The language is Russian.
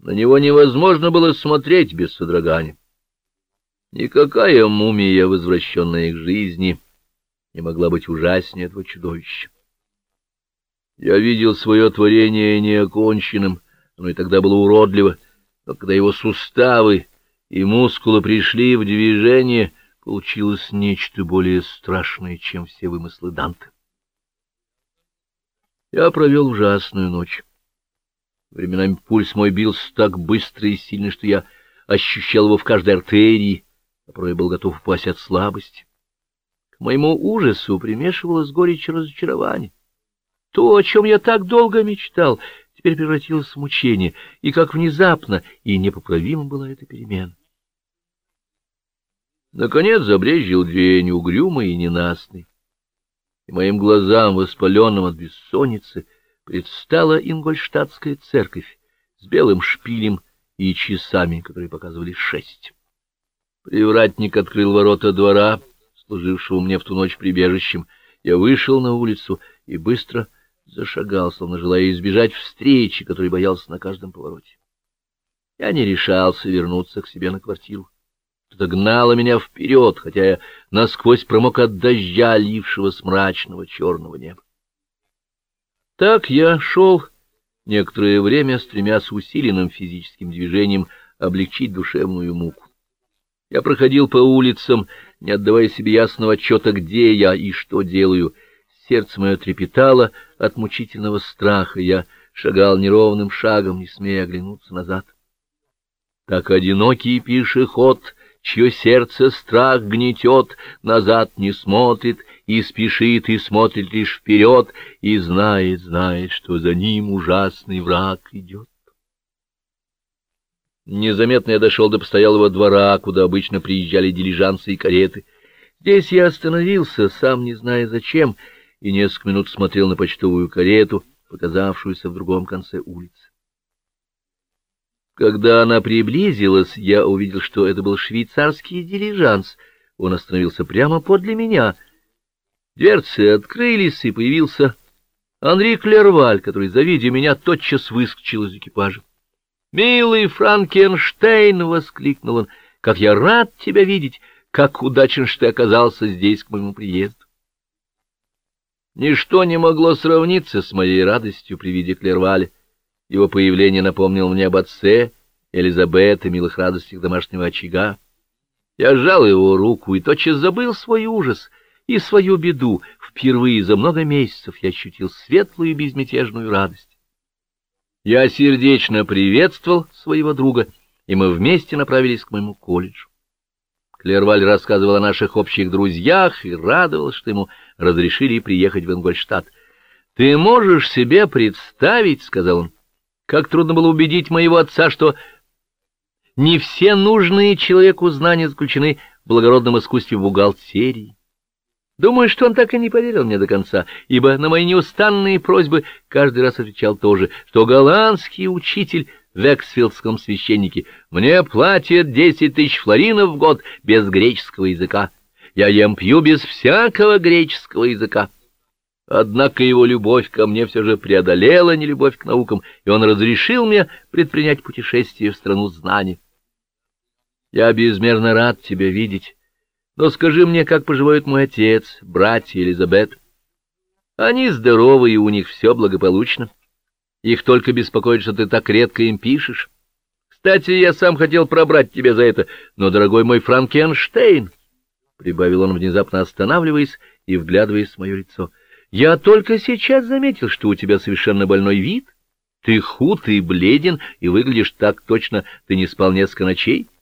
На него невозможно было смотреть без содрогания. Никакая мумия, возвращенная к жизни, не могла быть ужаснее этого чудовища. Я видел свое творение неоконченным, оно и тогда было уродливо, но когда его суставы и мускулы пришли в движение, получилось нечто более страшное, чем все вымыслы Данте. Я провел ужасную ночь. Временами пульс мой бился так быстро и сильно, что я ощущал его в каждой артерии, а порой был готов упасть от слабости. К моему ужасу примешивалось горечь разочарования. То, о чем я так долго мечтал, теперь превратилось в мучение, и как внезапно и непоправимо была эта перемена. Наконец забрезжил день угрюмый и ненастный, и моим глазам, воспаленным от бессонницы, предстала Ингольштадтская церковь с белым шпилем и часами, которые показывали шесть. Привратник открыл ворота двора, служившего мне в ту ночь прибежищем. Я вышел на улицу и быстро зашагал, словно желая избежать встречи, которой боялся на каждом повороте. Я не решался вернуться к себе на квартиру. Что-то гнало меня вперед, хотя я насквозь промок от дождя, лившего с мрачного черного неба. Так я шел некоторое время, стремясь усиленным физическим движением облегчить душевную муку. Я проходил по улицам, не отдавая себе ясного отчета, где я и что делаю. Сердце мое трепетало от мучительного страха, я шагал неровным шагом, не смея оглянуться назад. Так одинокий пешеход, чье сердце страх гнетет, назад не смотрит и спешит, и смотрит лишь вперед, и знает, знает, что за ним ужасный враг идет. Незаметно я дошел до постоялого двора, куда обычно приезжали дилижансы и кареты. Здесь я остановился, сам не зная зачем, и несколько минут смотрел на почтовую карету, показавшуюся в другом конце улицы. Когда она приблизилась, я увидел, что это был швейцарский дилижанс. Он остановился прямо подле меня — Дверцы открылись, и появился Анри Клерваль, который, завидя меня, тотчас выскочил из экипажа. «Милый Франкенштейн!» — воскликнул он. «Как я рад тебя видеть! Как удачен, что ты оказался здесь к моему приезду!» Ничто не могло сравниться с моей радостью при виде Клерваля. Его появление напомнило мне об отце, Элизабет и милых радостях домашнего очага. Я сжал его руку и тотчас забыл свой ужас — и свою беду впервые за много месяцев я ощутил светлую и безмятежную радость. Я сердечно приветствовал своего друга, и мы вместе направились к моему колледжу. Клерваль рассказывал о наших общих друзьях и радовался, что ему разрешили приехать в Ингольштадт. «Ты можешь себе представить, — сказал он, — как трудно было убедить моего отца, что не все нужные человеку знания заключены в благородном искусстве бухгалтерии. Думаю, что он так и не поверил мне до конца, ибо на мои неустанные просьбы каждый раз отвечал тоже, что голландский учитель в эксфилдском священнике мне платит десять тысяч флоринов в год без греческого языка. Я ем пью без всякого греческого языка. Однако его любовь ко мне все же преодолела нелюбовь к наукам, и он разрешил мне предпринять путешествие в страну знаний. Я безмерно рад тебя видеть, но скажи мне, как поживают мой отец, братья Элизабет? Они здоровы, и у них все благополучно. Их только беспокоит, что ты так редко им пишешь. Кстати, я сам хотел пробрать тебя за это, но, дорогой мой Франкенштейн, — прибавил он, внезапно останавливаясь и вглядываясь в мое лицо, — я только сейчас заметил, что у тебя совершенно больной вид. Ты худ и бледен, и выглядишь так точно, ты не спал несколько ночей. —